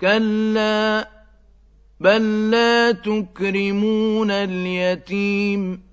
كَلَّا بَل لَّا تُكْرِمُونَ الْيَتِيمَ.